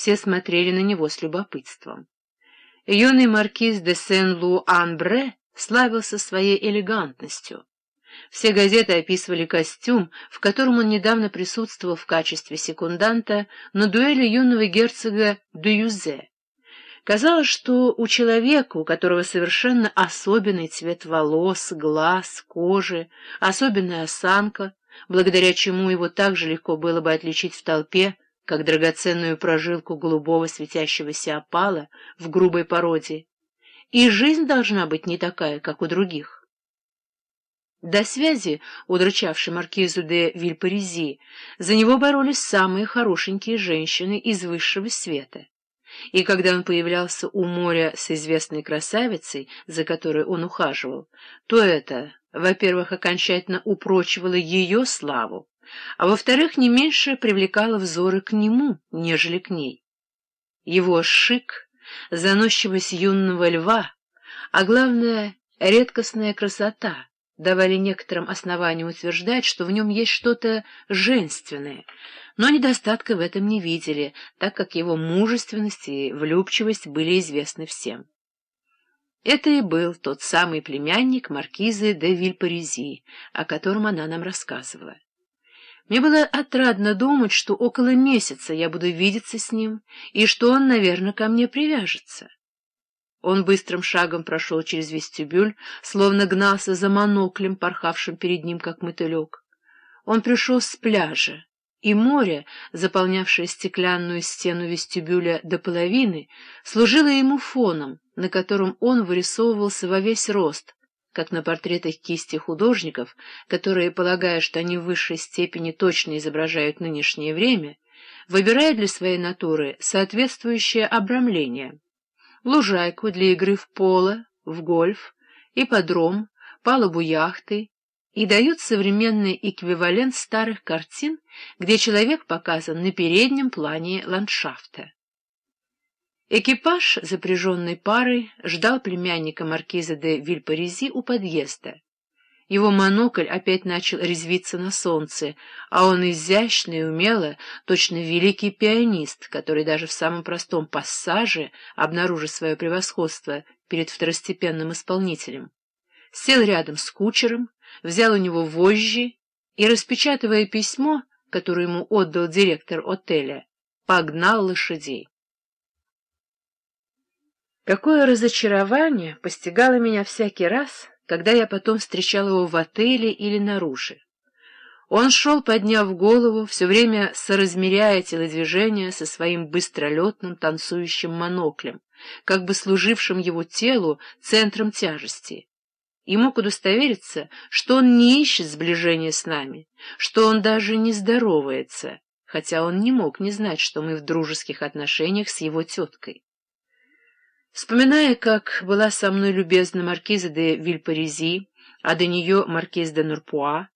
все смотрели на него с любопытством. Юный маркиз де Сен-Лу-Анбре славился своей элегантностью. Все газеты описывали костюм, в котором он недавно присутствовал в качестве секунданта на дуэли юного герцога де Юзе. Казалось, что у человека, у которого совершенно особенный цвет волос, глаз, кожи, особенная осанка, благодаря чему его так же легко было бы отличить в толпе, как драгоценную прожилку голубого светящегося опала в грубой породе, и жизнь должна быть не такая, как у других. До связи, удручавшей маркизу де Вильпарези, за него боролись самые хорошенькие женщины из высшего света. И когда он появлялся у моря с известной красавицей, за которой он ухаживал, то это, во-первых, окончательно упрочивало ее славу, а во-вторых, не меньше привлекало взоры к нему, нежели к ней. Его шик, заносчивость юного льва, а главное — редкостная красота давали некоторым основаниям утверждать, что в нем есть что-то женственное, но недостатка в этом не видели, так как его мужественность и влюбчивость были известны всем. Это и был тот самый племянник маркизы де Вильпарези, о котором она нам рассказывала. Мне было отрадно думать, что около месяца я буду видеться с ним, и что он, наверное, ко мне привяжется. Он быстрым шагом прошел через вестибюль, словно гнался за моноклем, порхавшим перед ним, как мотылек. Он пришел с пляжа, и море, заполнявшее стеклянную стену вестибюля до половины, служило ему фоном, на котором он вырисовывался во весь рост, как на портретах кисти художников, которые, полагая, что они в высшей степени точно изображают нынешнее время, выбирают для своей натуры соответствующее обрамление лужайку для игры в поло, в гольф, ипподром, палубу яхты и дают современный эквивалент старых картин, где человек показан на переднем плане ландшафта. Экипаж, запряженный парой, ждал племянника маркиза де Вильпарези у подъезда. Его монокль опять начал резвиться на солнце, а он изящно и умело, точно великий пианист, который даже в самом простом пассаже обнаружит свое превосходство перед второстепенным исполнителем. Сел рядом с кучером, взял у него вожжи и, распечатывая письмо, которое ему отдал директор отеля, погнал лошадей. Какое разочарование постигало меня всякий раз, когда я потом встречал его в отеле или наружу. Он шел, подняв голову, все время соразмеряя телодвижения со своим быстролетным танцующим моноклем, как бы служившим его телу центром тяжести. И мог удостовериться, что он не ищет сближения с нами, что он даже не здоровается, хотя он не мог не знать, что мы в дружеских отношениях с его теткой. Вспоминая, как была со мной любезна маркиза де Вильпарези, а до нее маркиз де Нурпуа,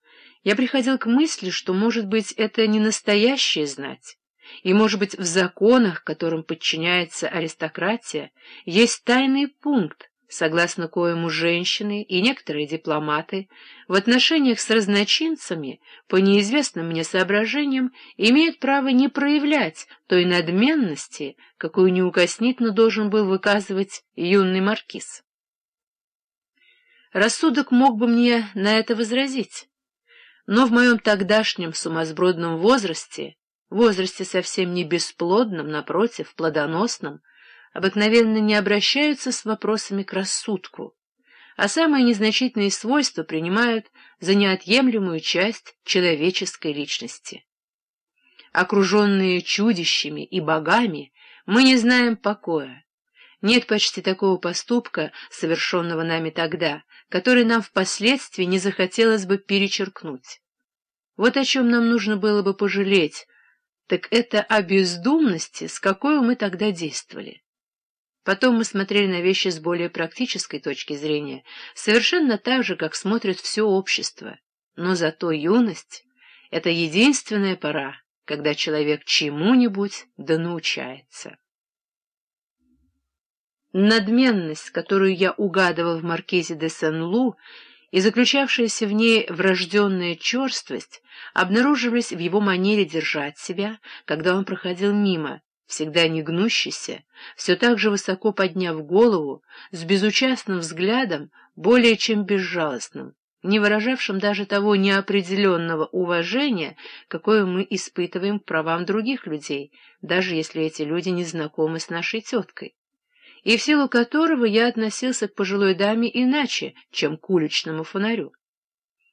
я приходил к мысли, что, может быть, это не настоящая знать, и, может быть, в законах, которым подчиняется аристократия, есть тайный пункт, согласно коему женщины и некоторые дипломаты в отношениях с разночинцами по неизвестным мне соображениям имеют право не проявлять той надменности, какую неукоснительно должен был выказывать юный маркиз. Рассудок мог бы мне на это возразить, но в моем тогдашнем сумасбродном возрасте, возрасте совсем не бесплодном, напротив, плодоносном, обыкновенно не обращаются с вопросами к рассудку, а самые незначительные свойства принимают за неотъемлемую часть человеческой личности. Окруженные чудищами и богами, мы не знаем покоя. Нет почти такого поступка, совершенного нами тогда, который нам впоследствии не захотелось бы перечеркнуть. Вот о чем нам нужно было бы пожалеть, так это о бездумности, с какой мы тогда действовали. Потом мы смотрели на вещи с более практической точки зрения, совершенно так же, как смотрит все общество. Но зато юность — это единственная пора, когда человек чему-нибудь да научается. Надменность, которую я угадывал в маркизе де Сен-Лу, и заключавшаяся в ней врожденная черствость, обнаруживались в его манере держать себя, когда он проходил мимо, всегда не гнущийся, все так же высоко подняв голову, с безучастным взглядом, более чем безжалостным, не выражавшим даже того неопределенного уважения, какое мы испытываем к правам других людей, даже если эти люди не знакомы с нашей теткой, и в силу которого я относился к пожилой даме иначе, чем к уличному фонарю.